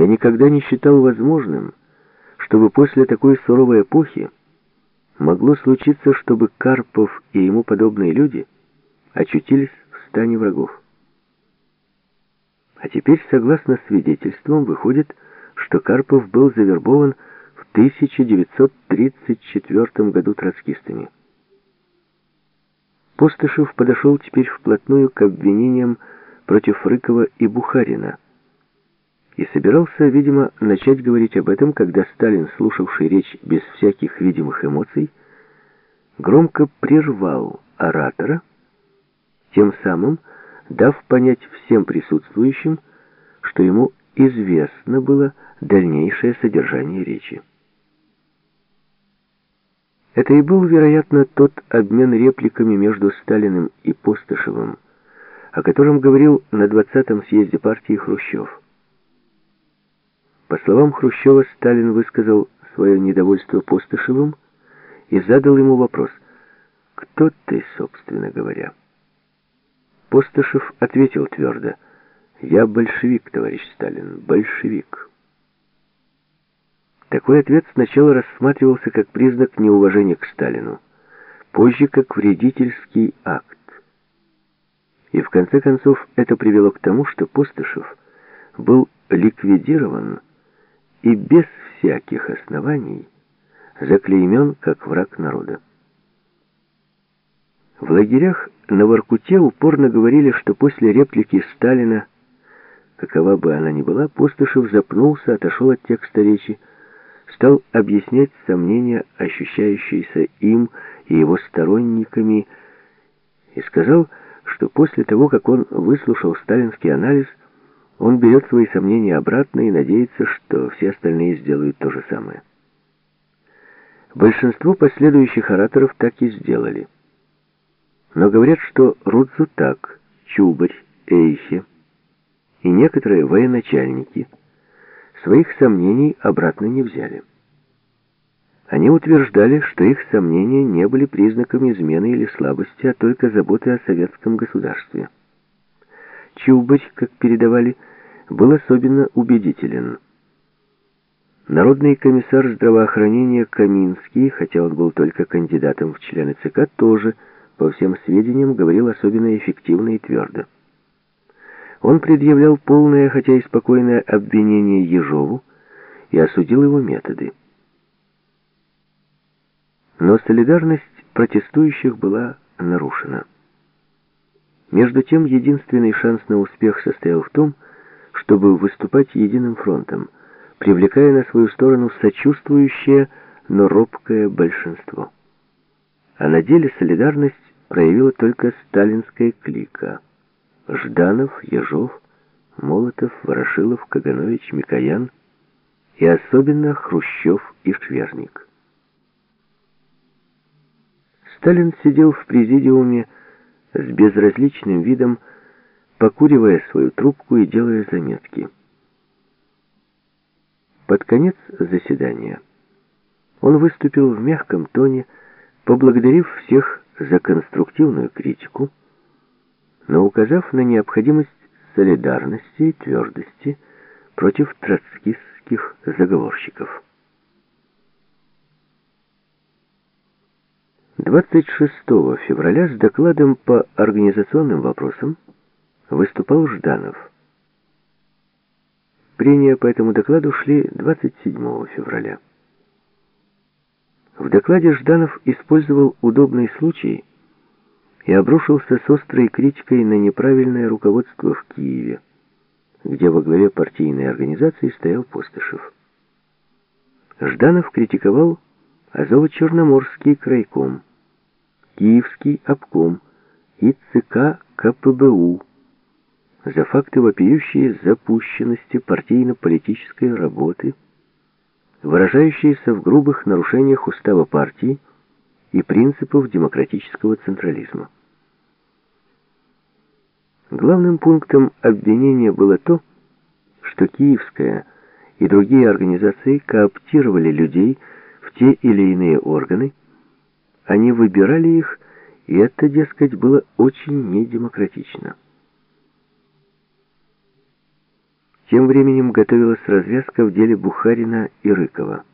Я никогда не считал возможным, чтобы после такой суровой эпохи могло случиться, чтобы Карпов и ему подобные люди очутились в стане врагов. А теперь, согласно свидетельствам, выходит, что Карпов был завербован в 1934 году троцкистами. Постышев подошел теперь вплотную к обвинениям против Рыкова и Бухарина и собирался, видимо, начать говорить об этом, когда Сталин, слушавший речь без всяких видимых эмоций, громко прервал оратора, тем самым дав понять всем присутствующим, что ему известно было дальнейшее содержание речи. Это и был, вероятно, тот обмен репликами между Сталиным и Постышевым, о котором говорил на 20-м съезде партии Хрущев. По словам Хрущева, Сталин высказал свое недовольство Постышевым и задал ему вопрос «Кто ты, собственно говоря?» Постышев ответил твердо «Я большевик, товарищ Сталин, большевик». Такой ответ сначала рассматривался как признак неуважения к Сталину, позже как вредительский акт. И в конце концов это привело к тому, что Постышев был ликвидирован и без всяких оснований заклеймен как враг народа. В лагерях на Воркуте упорно говорили, что после реплики Сталина, какова бы она ни была, Постышев запнулся, отошел от текста речи, стал объяснять сомнения, ощущающиеся им и его сторонниками, и сказал, что после того, как он выслушал сталинский анализ, он берет свои сомнения обратно и надеется, что все остальные сделают то же самое. Большинство последующих ораторов так и сделали. Но говорят, что Рудзутак, Чубарь, Эйхе и некоторые военачальники – своих сомнений обратно не взяли. Они утверждали, что их сомнения не были признаком измены или слабости, а только заботы о советском государстве. Чубарь, как передавали, был особенно убедителен. Народный комиссар здравоохранения Каминский, хотя он был только кандидатом в члены ЦК, тоже, по всем сведениям, говорил особенно эффективно и твердо. Он предъявлял полное, хотя и спокойное обвинение Ежову и осудил его методы. Но солидарность протестующих была нарушена. Между тем, единственный шанс на успех состоял в том, чтобы выступать единым фронтом, привлекая на свою сторону сочувствующее, но робкое большинство. А на деле солидарность проявила только сталинская клика – Жданов, Ежов, Молотов, Ворошилов, Каганович, Микоян и особенно Хрущев и Шверник. Сталин сидел в президиуме с безразличным видом, покуривая свою трубку и делая заметки. Под конец заседания он выступил в мягком тоне, поблагодарив всех за конструктивную критику, но указав на необходимость солидарности и твердости против троцкистских заговорщиков. 26 февраля с докладом по организационным вопросам выступал Жданов. Прения по этому докладу шли 27 февраля. В докладе Жданов использовал удобный случай и обрушился с острой критикой на неправильное руководство в Киеве, где во главе партийной организации стоял Постышев. Жданов критиковал Азово-Черноморский крайком, Киевский обком и ЦК КПБУ за факты вопиющие запущенности партийно-политической работы, выражающиеся в грубых нарушениях устава партии и принципов демократического централизма. Главным пунктом обвинения было то, что Киевская и другие организации кооптировали людей в те или иные органы, они выбирали их, и это, дескать, было очень недемократично. Тем временем готовилась развязка в деле Бухарина и Рыкова.